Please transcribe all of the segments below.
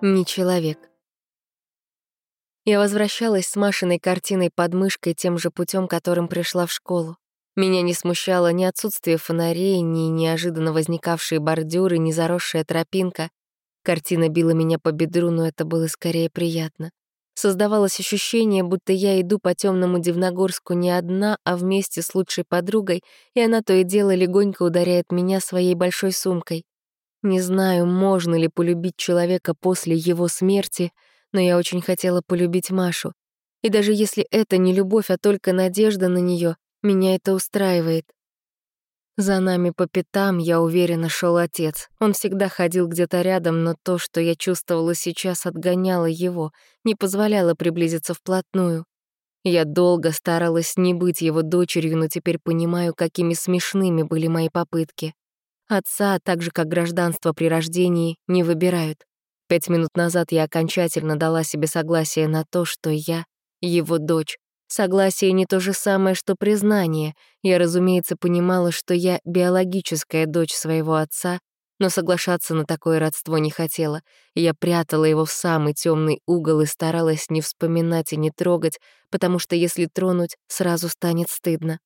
не человек. Я возвращалась с Машиной картиной под мышкой тем же путем, которым пришла в школу. Меня не смущало ни отсутствие фонарей, ни неожиданно возникавшие бордюры, ни заросшая тропинка. Картина била меня по бедру, но это было скорее приятно. Создавалось ощущение, будто я иду по темному Дивногорску не одна, а вместе с лучшей подругой, и она то и дело легонько ударяет меня своей большой сумкой. Не знаю, можно ли полюбить человека после его смерти, но я очень хотела полюбить Машу. И даже если это не любовь, а только надежда на нее, меня это устраивает. За нами по пятам, я уверена, шел отец. Он всегда ходил где-то рядом, но то, что я чувствовала сейчас, отгоняло его, не позволяло приблизиться вплотную. Я долго старалась не быть его дочерью, но теперь понимаю, какими смешными были мои попытки. Отца, так же как гражданство при рождении, не выбирают. Пять минут назад я окончательно дала себе согласие на то, что я — его дочь. Согласие не то же самое, что признание. Я, разумеется, понимала, что я биологическая дочь своего отца, но соглашаться на такое родство не хотела. Я прятала его в самый темный угол и старалась не вспоминать и не трогать, потому что если тронуть, сразу станет стыдно.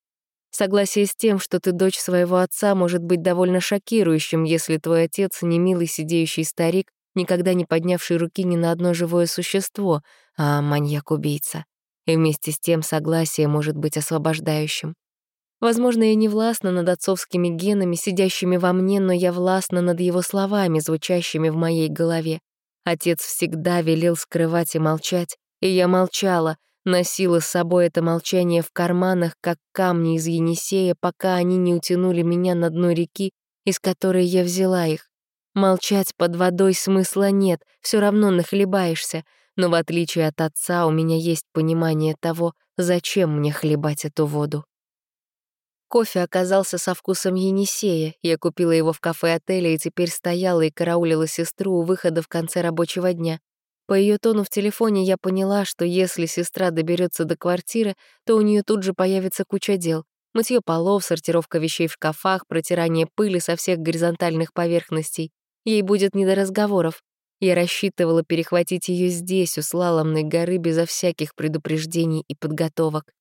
Согласие с тем, что ты дочь своего отца, может быть довольно шокирующим, если твой отец — не милый сидеющий старик, никогда не поднявший руки ни на одно живое существо, а маньяк-убийца. И вместе с тем согласие может быть освобождающим. Возможно, я не властна над отцовскими генами, сидящими во мне, но я властна над его словами, звучащими в моей голове. Отец всегда велел скрывать и молчать, и я молчала — Носила с собой это молчание в карманах, как камни из Енисея, пока они не утянули меня на дно реки, из которой я взяла их. Молчать под водой смысла нет, все равно нахлебаешься, но в отличие от отца у меня есть понимание того, зачем мне хлебать эту воду. Кофе оказался со вкусом Енисея. Я купила его в кафе отеля и теперь стояла и караулила сестру у выхода в конце рабочего дня. По ее тону в телефоне я поняла, что если сестра доберется до квартиры, то у нее тут же появится куча дел. Мытье полов, сортировка вещей в шкафах, протирание пыли со всех горизонтальных поверхностей. Ей будет не до разговоров. Я рассчитывала перехватить ее здесь, у слаломной горы, безо всяких предупреждений и подготовок.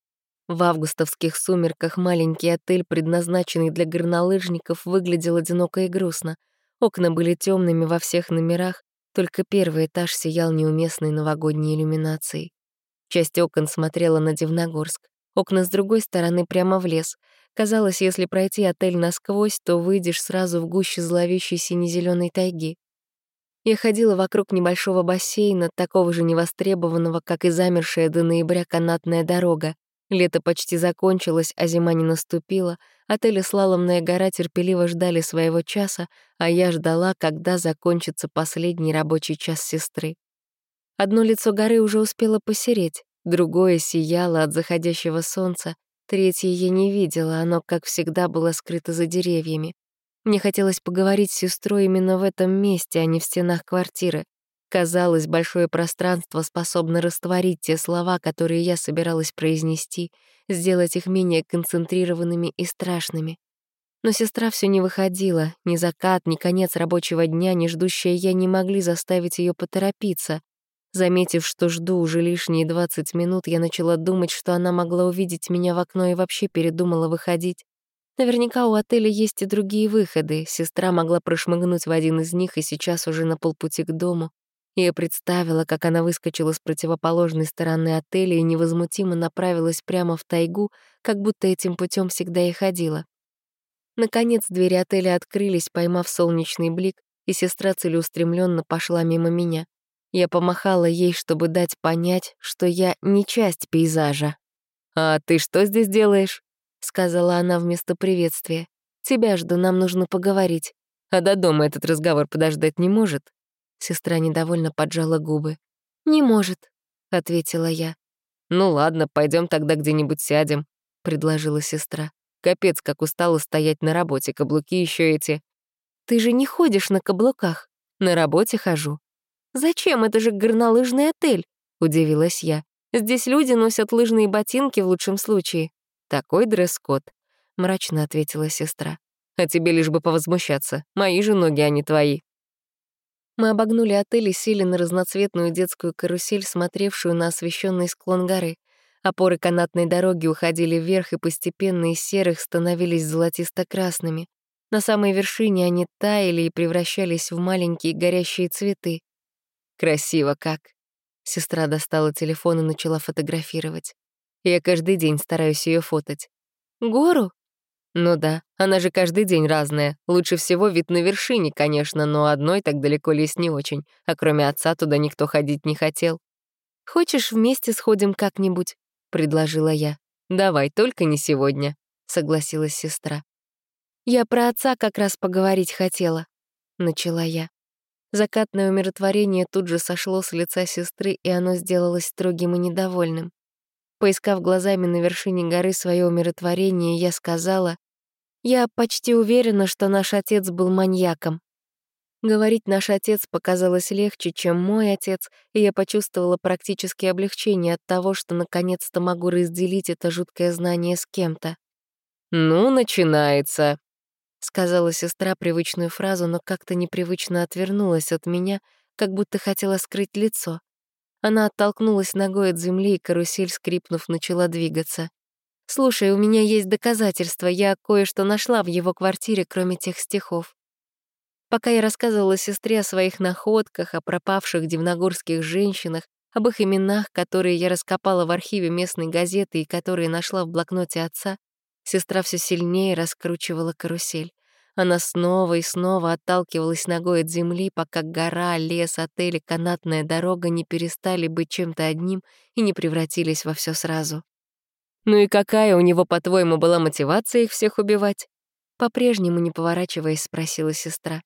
В августовских сумерках маленький отель, предназначенный для горнолыжников, выглядел одиноко и грустно. Окна были темными во всех номерах, только первый этаж сиял неуместной новогодней иллюминацией. Часть окон смотрела на Дивногорск, окна с другой стороны прямо в лес. Казалось, если пройти отель насквозь, то выйдешь сразу в гуще зловещей сине-зелёной тайги. Я ходила вокруг небольшого бассейна, такого же невостребованного, как и замершая до ноября канатная дорога. Лето почти закончилось, а зима не наступила. Отель и слаломная гора терпеливо ждали своего часа, а я ждала, когда закончится последний рабочий час сестры. Одно лицо горы уже успело посереть, другое сияло от заходящего солнца, третье я не видела, оно, как всегда, было скрыто за деревьями. Мне хотелось поговорить с сестрой именно в этом месте, а не в стенах квартиры. Казалось, большое пространство способно растворить те слова, которые я собиралась произнести, сделать их менее концентрированными и страшными. Но сестра все не выходила, ни закат, ни конец рабочего дня, ни ждущая я не могли заставить ее поторопиться. Заметив, что жду уже лишние 20 минут, я начала думать, что она могла увидеть меня в окно и вообще передумала выходить. Наверняка у отеля есть и другие выходы. Сестра могла прошмыгнуть в один из них и сейчас уже на полпути к дому. Я представила, как она выскочила с противоположной стороны отеля и невозмутимо направилась прямо в тайгу, как будто этим путем всегда и ходила. Наконец двери отеля открылись, поймав солнечный блик, и сестра целеустремленно пошла мимо меня. Я помахала ей, чтобы дать понять, что я не часть пейзажа. «А ты что здесь делаешь?» — сказала она вместо приветствия. «Тебя жду, нам нужно поговорить. А до дома этот разговор подождать не может?» Сестра недовольно поджала губы. «Не может», — ответила я. «Ну ладно, пойдем тогда где-нибудь сядем», — предложила сестра. «Капец, как устала стоять на работе, каблуки еще эти». «Ты же не ходишь на каблуках. На работе хожу». «Зачем? Это же горнолыжный отель», — удивилась я. «Здесь люди носят лыжные ботинки в лучшем случае». «Такой дресс-код», — мрачно ответила сестра. «А тебе лишь бы повозмущаться. Мои же ноги, а не твои». Мы обогнули отель и сели на разноцветную детскую карусель, смотревшую на освещенный склон горы. Опоры канатной дороги уходили вверх и постепенно из серых становились золотисто-красными. На самой вершине они таяли и превращались в маленькие горящие цветы. «Красиво как!» Сестра достала телефон и начала фотографировать. Я каждый день стараюсь ее фотать. «Гору?» «Ну да, она же каждый день разная. Лучше всего вид на вершине, конечно, но одной так далеко лезть не очень, а кроме отца туда никто ходить не хотел». «Хочешь, вместе сходим как-нибудь?» — предложила я. «Давай, только не сегодня», — согласилась сестра. «Я про отца как раз поговорить хотела», — начала я. Закатное умиротворение тут же сошло с лица сестры, и оно сделалось строгим и недовольным. Поискав глазами на вершине горы свое умиротворение, я сказала, «Я почти уверена, что наш отец был маньяком». Говорить «наш отец» показалось легче, чем «мой отец», и я почувствовала практически облегчение от того, что наконец-то могу разделить это жуткое знание с кем-то. «Ну, начинается», — сказала сестра привычную фразу, но как-то непривычно отвернулась от меня, как будто хотела скрыть лицо. Она оттолкнулась ногой от земли, и карусель, скрипнув, начала двигаться. «Слушай, у меня есть доказательства, я кое-что нашла в его квартире, кроме тех стихов». Пока я рассказывала сестре о своих находках, о пропавших дивногорских женщинах, об их именах, которые я раскопала в архиве местной газеты и которые нашла в блокноте отца, сестра все сильнее раскручивала карусель. Она снова и снова отталкивалась ногой от земли, пока гора, лес, отель канатная дорога не перестали быть чем-то одним и не превратились во все сразу. «Ну и какая у него, по-твоему, была мотивация их всех убивать?» По-прежнему, не поворачиваясь, спросила сестра.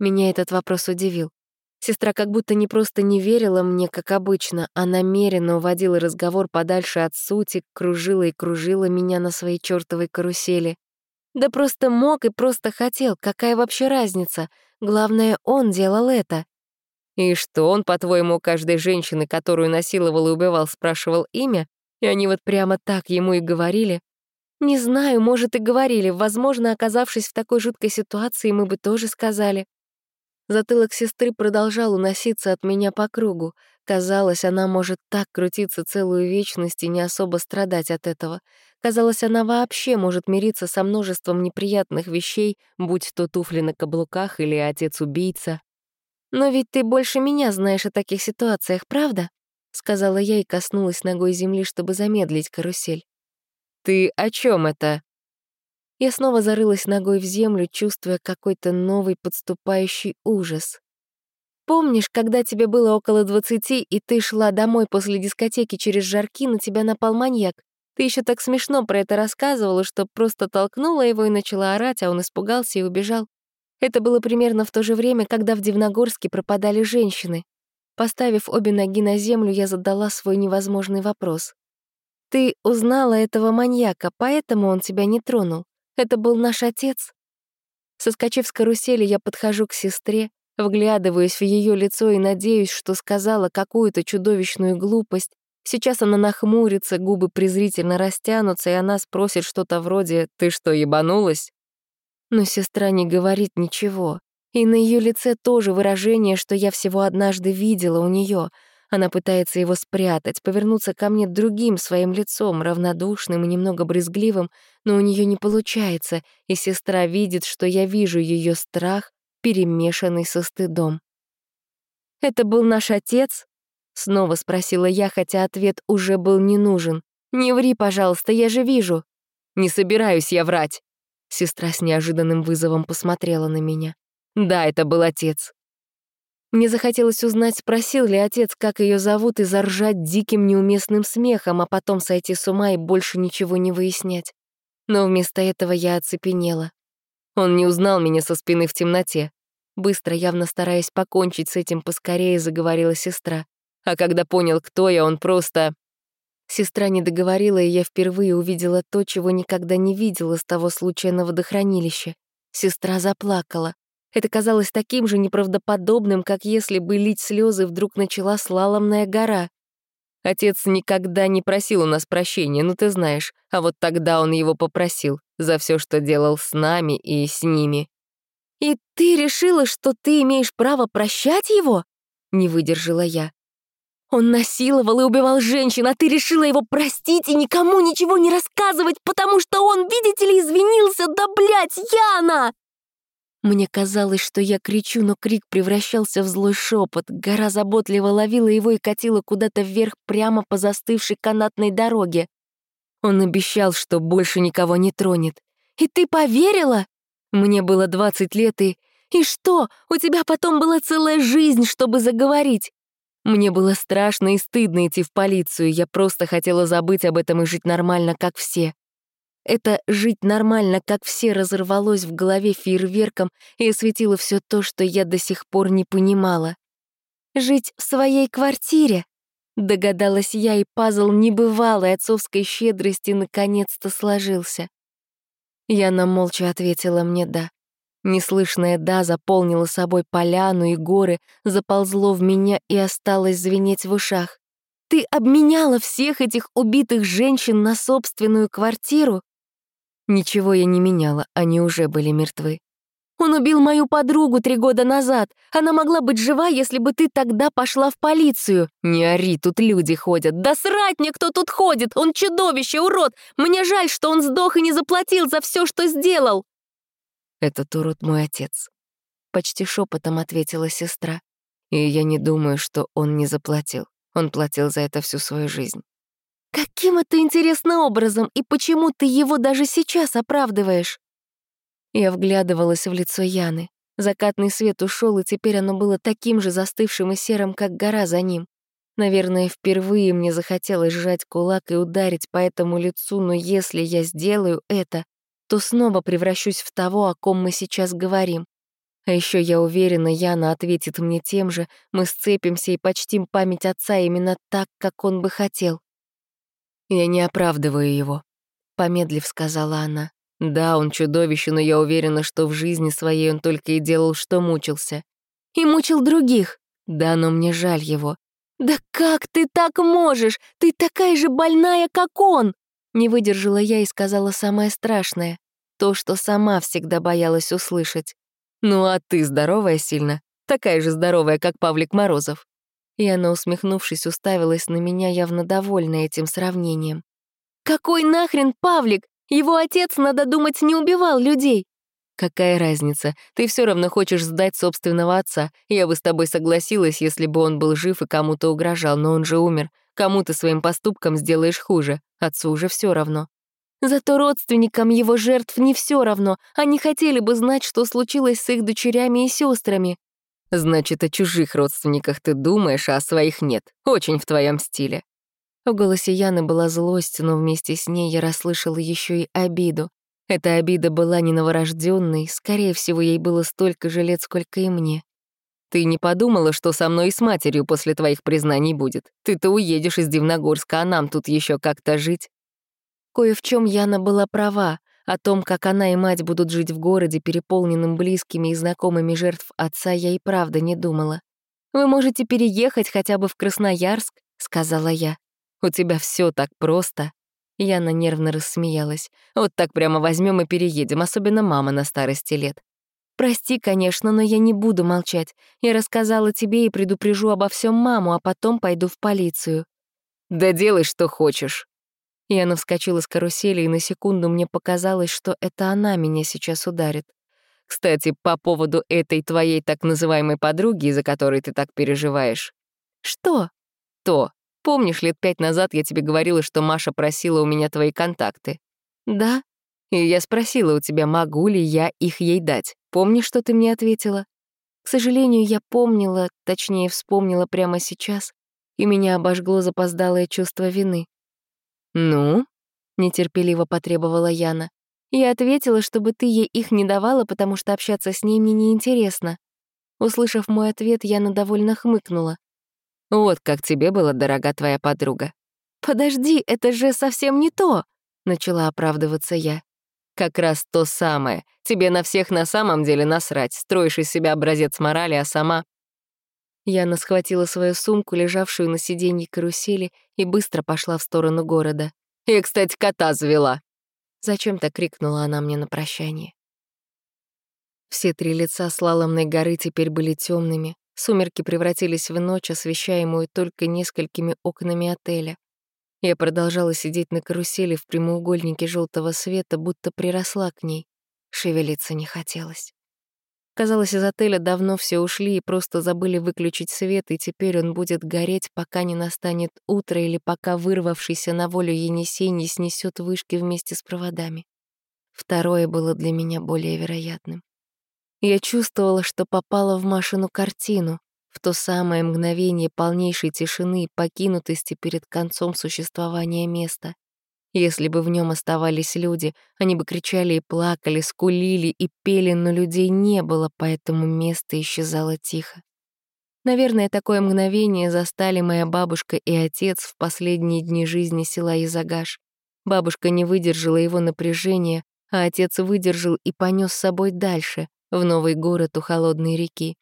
Меня этот вопрос удивил. Сестра как будто не просто не верила мне, как обычно, а намеренно уводила разговор подальше от сути, кружила и кружила меня на своей чёртовой карусели. Да просто мог и просто хотел, какая вообще разница? Главное, он делал это. И что он, по-твоему, каждой женщины, которую насиловал и убивал, спрашивал имя? И они вот прямо так ему и говорили? Не знаю, может, и говорили. Возможно, оказавшись в такой жуткой ситуации, мы бы тоже сказали. Затылок сестры продолжал уноситься от меня по кругу. Казалось, она может так крутиться целую вечность и не особо страдать от этого. Казалось, она вообще может мириться со множеством неприятных вещей, будь то туфли на каблуках или отец-убийца. «Но ведь ты больше меня знаешь о таких ситуациях, правда?» — сказала я и коснулась ногой земли, чтобы замедлить карусель. «Ты о чем это?» Я снова зарылась ногой в землю, чувствуя какой-то новый подступающий ужас. Помнишь, когда тебе было около двадцати, и ты шла домой после дискотеки через жарки, на тебя напал маньяк? Ты еще так смешно про это рассказывала, что просто толкнула его и начала орать, а он испугался и убежал. Это было примерно в то же время, когда в Дивногорске пропадали женщины. Поставив обе ноги на землю, я задала свой невозможный вопрос. «Ты узнала этого маньяка, поэтому он тебя не тронул?» Это был наш отец. Соскочив с карусели, я подхожу к сестре, вглядываюсь в ее лицо и надеюсь, что сказала какую-то чудовищную глупость. Сейчас она нахмурится, губы презрительно растянутся, и она спросит что-то вроде «Ты что, ебанулась?» Но сестра не говорит ничего. И на ее лице тоже выражение, что я всего однажды видела у нее — она пытается его спрятать, повернуться ко мне другим своим лицом, равнодушным и немного брезгливым, но у нее не получается, и сестра видит, что я вижу ее страх, перемешанный со стыдом. «Это был наш отец?» — снова спросила я, хотя ответ уже был не нужен. «Не ври, пожалуйста, я же вижу». «Не собираюсь я врать». Сестра с неожиданным вызовом посмотрела на меня. «Да, это был отец. Мне захотелось узнать, спросил ли отец, как ее зовут, и заржать диким неуместным смехом, а потом сойти с ума и больше ничего не выяснять. Но вместо этого я оцепенела. Он не узнал меня со спины в темноте. Быстро, явно стараясь покончить с этим поскорее, заговорила сестра. А когда понял, кто я, он просто... Сестра не договорила, и я впервые увидела то, чего никогда не видела с того случая на водохранилище. Сестра заплакала. Это казалось таким же неправдоподобным, как если бы лить слезы вдруг начала слаломная гора. Отец никогда не просил у нас прощения, ну ты знаешь, а вот тогда он его попросил за все, что делал с нами и с ними. «И ты решила, что ты имеешь право прощать его?» — не выдержала я. «Он насиловал и убивал женщин, а ты решила его простить и никому ничего не рассказывать, потому что он, видите ли, извинился, да блядь, Яна!» Мне казалось, что я кричу, но крик превращался в злой шепот. Гора заботливо ловила его и катила куда-то вверх прямо по застывшей канатной дороге. Он обещал, что больше никого не тронет. «И ты поверила?» Мне было 20 лет, и... И что? У тебя потом была целая жизнь, чтобы заговорить. Мне было страшно и стыдно идти в полицию, я просто хотела забыть об этом и жить нормально, как все. Это «жить нормально, как все» разорвалось в голове фейерверком и осветило все то, что я до сих пор не понимала. «Жить в своей квартире», — догадалась я, и пазл небывалой отцовской щедрости наконец-то сложился. Яна молча ответила мне «да». Неслышное «да» заполнило собой поляну и горы, заползло в меня и осталось звенеть в ушах. «Ты обменяла всех этих убитых женщин на собственную квартиру?» Ничего я не меняла, они уже были мертвы. Он убил мою подругу три года назад. Она могла быть жива, если бы ты тогда пошла в полицию. Не ори, тут люди ходят. Да срать мне, кто тут ходит! Он чудовище, урод! Мне жаль, что он сдох и не заплатил за все, что сделал. Этот урод мой отец. Почти шепотом ответила сестра. И я не думаю, что он не заплатил. Он платил за это всю свою жизнь. Каким это интересным образом, и почему ты его даже сейчас оправдываешь? Я вглядывалась в лицо Яны. Закатный свет ушел, и теперь оно было таким же застывшим и серым, как гора за ним. Наверное, впервые мне захотелось сжать кулак и ударить по этому лицу, но если я сделаю это, то снова превращусь в того, о ком мы сейчас говорим. А еще я уверена, Яна ответит мне тем же, мы сцепимся и почтим память отца именно так, как он бы хотел. «Я не оправдываю его», — помедлив сказала она. «Да, он чудовище, но я уверена, что в жизни своей он только и делал, что мучился. И мучил других. Да, но мне жаль его. Да как ты так можешь? Ты такая же больная, как он!» Не выдержала я и сказала самое страшное. То, что сама всегда боялась услышать. «Ну а ты здоровая сильно? Такая же здоровая, как Павлик Морозов». И она, усмехнувшись, уставилась на меня, явно довольна этим сравнением. «Какой нахрен Павлик? Его отец, надо думать, не убивал людей!» «Какая разница? Ты все равно хочешь сдать собственного отца. Я бы с тобой согласилась, если бы он был жив и кому-то угрожал, но он же умер. Кому ты своим поступком сделаешь хуже. Отцу уже все равно». Зато родственникам его жертв не все равно. Они хотели бы знать, что случилось с их дочерями и сестрами. Значит, о чужих родственниках ты думаешь, а о своих нет. Очень в твоем стиле. В голосе Яны была злость, но вместе с ней я расслышала еще и обиду. Эта обида была не новорожденной, скорее всего, ей было столько же лет, сколько и мне. Ты не подумала, что со мной и с матерью после твоих признаний будет? Ты-то уедешь из Дивногорска, а нам тут еще как-то жить. Кое в чем Яна была права. О том, как она и мать будут жить в городе, переполненным близкими и знакомыми жертв отца, я и правда не думала. «Вы можете переехать хотя бы в Красноярск», — сказала я. «У тебя все так просто». Яна нервно рассмеялась. «Вот так прямо возьмем и переедем, особенно мама на старости лет. «Прости, конечно, но я не буду молчать. Я рассказала тебе и предупрежу обо всем маму, а потом пойду в полицию». «Да делай, что хочешь», Яна вскочила с карусели, и на секунду мне показалось, что это она меня сейчас ударит. Кстати, по поводу этой твоей так называемой подруги, из-за которой ты так переживаешь. Что? То. Помнишь, лет пять назад я тебе говорила, что Маша просила у меня твои контакты? Да. И я спросила у тебя, могу ли я их ей дать. Помнишь, что ты мне ответила? К сожалению, я помнила, точнее, вспомнила прямо сейчас, и меня обожгло запоздалое чувство вины. «Ну?» — нетерпеливо потребовала Яна. Я ответила, чтобы ты ей их не давала, потому что общаться с ней мне неинтересно. Услышав мой ответ, Яна довольно хмыкнула. «Вот как тебе была дорога твоя подруга». «Подожди, это же совсем не то!» — начала оправдываться я. «Как раз то самое. Тебе на всех на самом деле насрать. Строишь из себя образец морали, а сама...» Яна схватила свою сумку, лежавшую на сиденье карусели, и быстро пошла в сторону города. «Я, кстати, кота завела!» Зачем-то крикнула она мне на прощание. Все три лица слаломной горы теперь были темными. Сумерки превратились в ночь, освещаемую только несколькими окнами отеля. Я продолжала сидеть на карусели в прямоугольнике желтого света, будто приросла к ней. Шевелиться не хотелось. Казалось, из отеля давно все ушли и просто забыли выключить свет, и теперь он будет гореть, пока не настанет утро или пока вырвавшийся на волю Енисей не снесет вышки вместе с проводами. Второе было для меня более вероятным. Я чувствовала, что попала в Машину картину, в то самое мгновение полнейшей тишины и покинутости перед концом существования места. Если бы в нем оставались люди, они бы кричали и плакали, скулили и пели, но людей не было, поэтому место исчезало тихо. Наверное, такое мгновение застали моя бабушка и отец в последние дни жизни села Изагаш. Бабушка не выдержала его напряжения, а отец выдержал и понес с собой дальше, в новый город у холодной реки.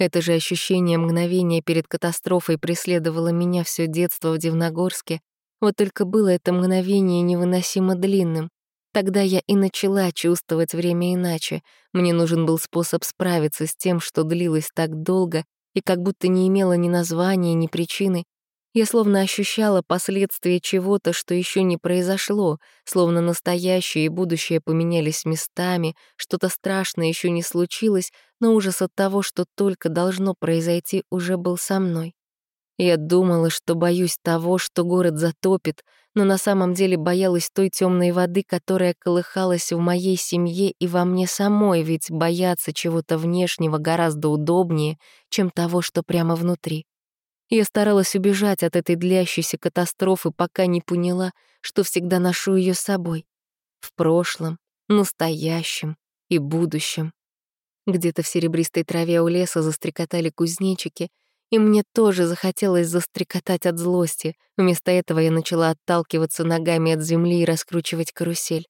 Это же ощущение мгновения перед катастрофой преследовало меня все детство в Дивногорске, вот только было это мгновение невыносимо длинным. Тогда я и начала чувствовать время иначе. Мне нужен был способ справиться с тем, что длилось так долго и как будто не имело ни названия, ни причины. Я словно ощущала последствия чего-то, что еще не произошло, словно настоящее и будущее поменялись местами, что-то страшное еще не случилось, но ужас от того, что только должно произойти, уже был со мной. Я думала, что боюсь того, что город затопит, но на самом деле боялась той темной воды, которая колыхалась в моей семье и во мне самой, ведь бояться чего-то внешнего гораздо удобнее, чем того, что прямо внутри. Я старалась убежать от этой длящейся катастрофы, пока не поняла, что всегда ношу ее с собой. В прошлом, настоящем и будущем. Где-то в серебристой траве у леса застрекотали кузнечики — и мне тоже захотелось застрекотать от злости. Вместо этого я начала отталкиваться ногами от земли и раскручивать карусель.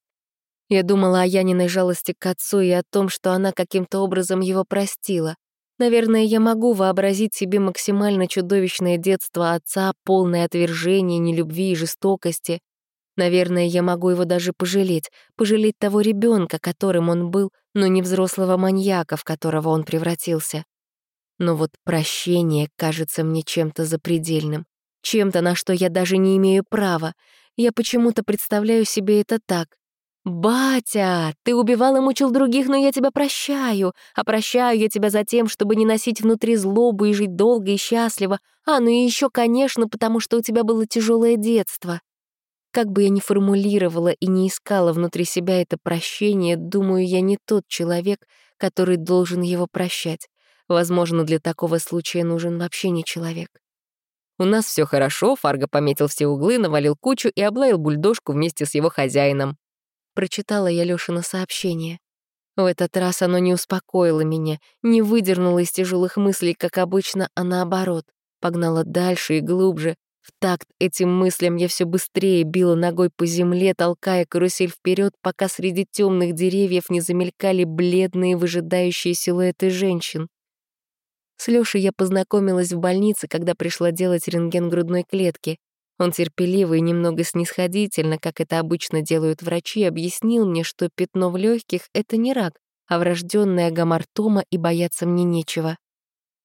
Я думала о Яниной жалости к отцу и о том, что она каким-то образом его простила. Наверное, я могу вообразить себе максимально чудовищное детство отца, полное отвержения, нелюбви и жестокости. Наверное, я могу его даже пожалеть, пожалеть того ребенка, которым он был, но не взрослого маньяка, в которого он превратился. Но вот прощение кажется мне чем-то запредельным, чем-то, на что я даже не имею права. Я почему-то представляю себе это так. «Батя, ты убивал и мучил других, но я тебя прощаю. А прощаю я тебя за тем, чтобы не носить внутри злобу и жить долго и счастливо. А, ну и еще, конечно, потому что у тебя было тяжелое детство». Как бы я ни формулировала и не искала внутри себя это прощение, думаю, я не тот человек, который должен его прощать. Возможно, для такого случая нужен вообще не человек. У нас все хорошо, Фарго пометил все углы, навалил кучу и облаял бульдожку вместе с его хозяином. Прочитала я Лёшино сообщение. В этот раз оно не успокоило меня, не выдернуло из тяжелых мыслей, как обычно, а наоборот, погнало дальше и глубже. В такт этим мыслям я все быстрее била ногой по земле, толкая карусель вперед, пока среди темных деревьев не замелькали бледные выжидающие силуэты женщин. С Лёшей я познакомилась в больнице, когда пришла делать рентген грудной клетки. Он терпеливо и немного снисходительно, как это обычно делают врачи, объяснил мне, что пятно в легких это не рак, а врожденная гамартома, и бояться мне нечего.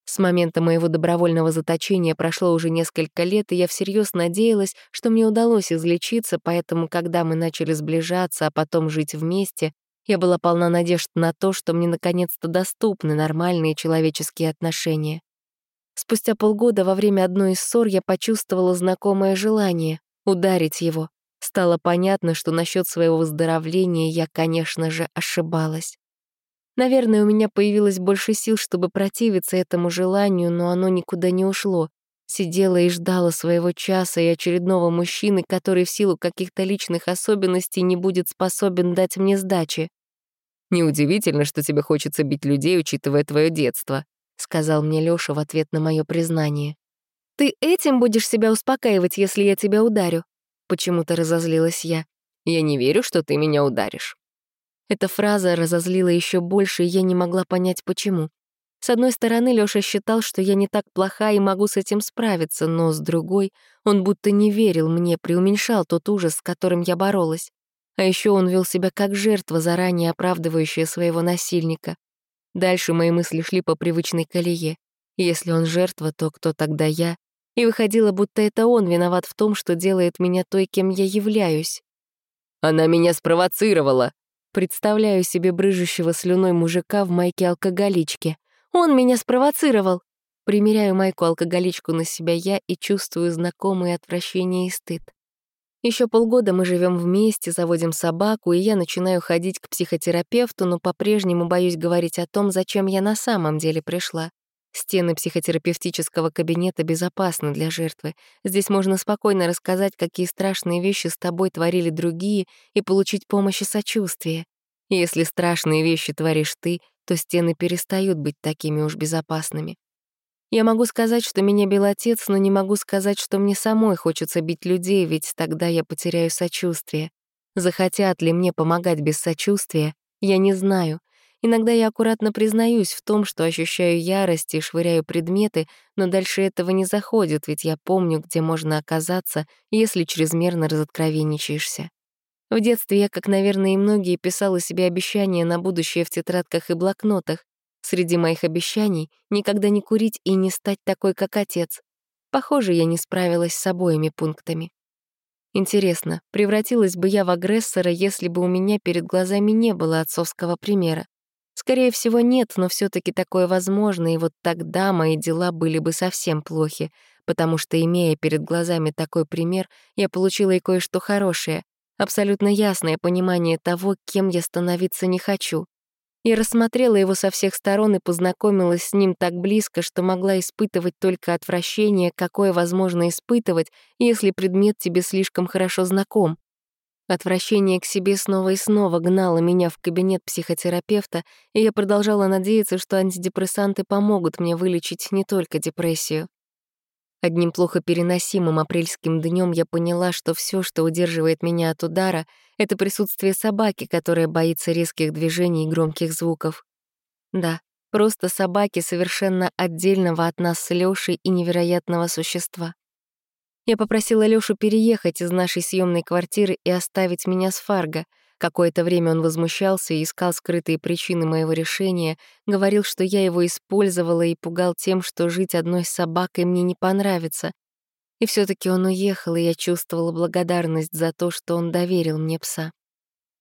С момента моего добровольного заточения прошло уже несколько лет, и я всерьез надеялась, что мне удалось излечиться, поэтому, когда мы начали сближаться, а потом жить вместе, я была полна надежд на то, что мне наконец-то доступны нормальные человеческие отношения. Спустя полгода во время одной из ссор я почувствовала знакомое желание — ударить его. Стало понятно, что насчет своего выздоровления я, конечно же, ошибалась. Наверное, у меня появилось больше сил, чтобы противиться этому желанию, но оно никуда не ушло. Сидела и ждала своего часа и очередного мужчины, который в силу каких-то личных особенностей не будет способен дать мне сдачи. «Неудивительно, что тебе хочется бить людей, учитывая твое детство», — сказал мне Лёша в ответ на мое признание. «Ты этим будешь себя успокаивать, если я тебя ударю?» Почему-то разозлилась я. «Я не верю, что ты меня ударишь». Эта фраза разозлила еще больше, и я не могла понять, почему. С одной стороны, Лёша считал, что я не так плоха и могу с этим справиться, но с другой, он будто не верил мне, преуменьшал тот ужас, с которым я боролась. А еще он вел себя как жертва, заранее оправдывающая своего насильника. Дальше мои мысли шли по привычной колее. Если он жертва, то кто тогда я? И выходило, будто это он виноват в том, что делает меня той, кем я являюсь. «Она меня спровоцировала!» Представляю себе брыжущего слюной мужика в майке алкоголички. «Он меня спровоцировал!» Примеряю майку-алкоголичку на себя я и чувствую знакомые отвращение и стыд. Еще полгода мы живем вместе, заводим собаку, и я начинаю ходить к психотерапевту, но по-прежнему боюсь говорить о том, зачем я на самом деле пришла. Стены психотерапевтического кабинета безопасны для жертвы. Здесь можно спокойно рассказать, какие страшные вещи с тобой творили другие, и получить помощь и сочувствие. Если страшные вещи творишь ты, то стены перестают быть такими уж безопасными. Я могу сказать, что меня бил отец, но не могу сказать, что мне самой хочется бить людей, ведь тогда я потеряю сочувствие. Захотят ли мне помогать без сочувствия, я не знаю. Иногда я аккуратно признаюсь в том, что ощущаю ярость и швыряю предметы, но дальше этого не заходит, ведь я помню, где можно оказаться, если чрезмерно разоткровенничаешься. В детстве я, как, наверное, и многие, писала себе обещания на будущее в тетрадках и блокнотах, Среди моих обещаний — никогда не курить и не стать такой, как отец. Похоже, я не справилась с обоими пунктами. Интересно, превратилась бы я в агрессора, если бы у меня перед глазами не было отцовского примера? Скорее всего, нет, но все таки такое возможно, и вот тогда мои дела были бы совсем плохи, потому что, имея перед глазами такой пример, я получила и кое-что хорошее, абсолютно ясное понимание того, кем я становиться не хочу. Я рассмотрела его со всех сторон и познакомилась с ним так близко, что могла испытывать только отвращение, какое возможно испытывать, если предмет тебе слишком хорошо знаком. Отвращение к себе снова и снова гнало меня в кабинет психотерапевта, и я продолжала надеяться, что антидепрессанты помогут мне вылечить не только депрессию. Одним плохо переносимым апрельским днем я поняла, что все, что удерживает меня от удара, — это присутствие собаки, которая боится резких движений и громких звуков. Да, просто собаки совершенно отдельного от нас с Лёшей и невероятного существа. Я попросила Лёшу переехать из нашей съемной квартиры и оставить меня с Фарго — Какое-то время он возмущался и искал скрытые причины моего решения, говорил, что я его использовала и пугал тем, что жить одной с собакой мне не понравится. И все таки он уехал, и я чувствовала благодарность за то, что он доверил мне пса.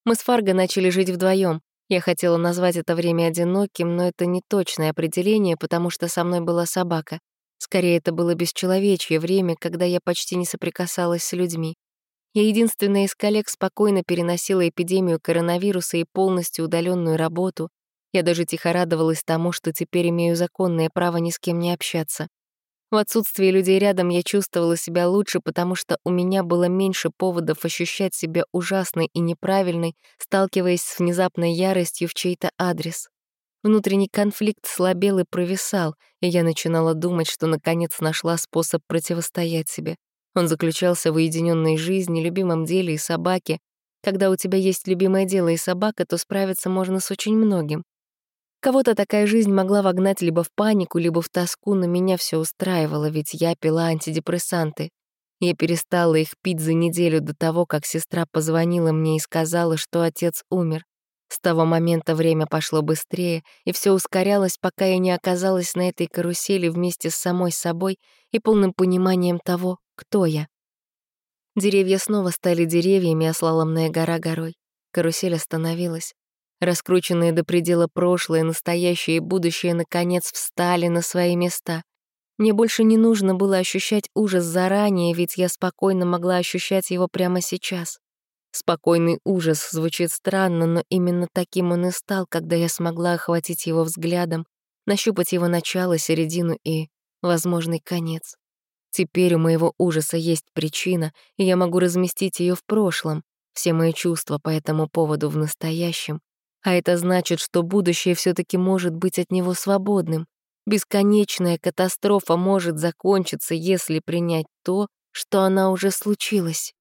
Мы с Фарго начали жить вдвоем. Я хотела назвать это время одиноким, но это не точное определение, потому что со мной была собака. Скорее, это было бесчеловечье время, когда я почти не соприкасалась с людьми. Я единственная из коллег спокойно переносила эпидемию коронавируса и полностью удаленную работу. Я даже тихо радовалась тому, что теперь имею законное право ни с кем не общаться. В отсутствии людей рядом я чувствовала себя лучше, потому что у меня было меньше поводов ощущать себя ужасной и неправильной, сталкиваясь с внезапной яростью в чей-то адрес. Внутренний конфликт слабел и провисал, и я начинала думать, что наконец нашла способ противостоять себе. Он заключался в уединенной жизни, любимом деле и собаке. Когда у тебя есть любимое дело и собака, то справиться можно с очень многим. Кого-то такая жизнь могла вогнать либо в панику, либо в тоску, но меня все устраивало, ведь я пила антидепрессанты. Я перестала их пить за неделю до того, как сестра позвонила мне и сказала, что отец умер. С того момента время пошло быстрее, и все ускорялось, пока я не оказалась на этой карусели вместе с самой собой и полным пониманием того, кто я. Деревья снова стали деревьями, а слаломная гора горой. Карусель остановилась. Раскрученные до предела прошлое, настоящее и будущее наконец встали на свои места. Мне больше не нужно было ощущать ужас заранее, ведь я спокойно могла ощущать его прямо сейчас. Спокойный ужас звучит странно, но именно таким он и стал, когда я смогла охватить его взглядом, нащупать его начало, середину и возможный конец. Теперь у моего ужаса есть причина, и я могу разместить ее в прошлом, все мои чувства по этому поводу в настоящем. А это значит, что будущее все таки может быть от него свободным. Бесконечная катастрофа может закончиться, если принять то, что она уже случилась.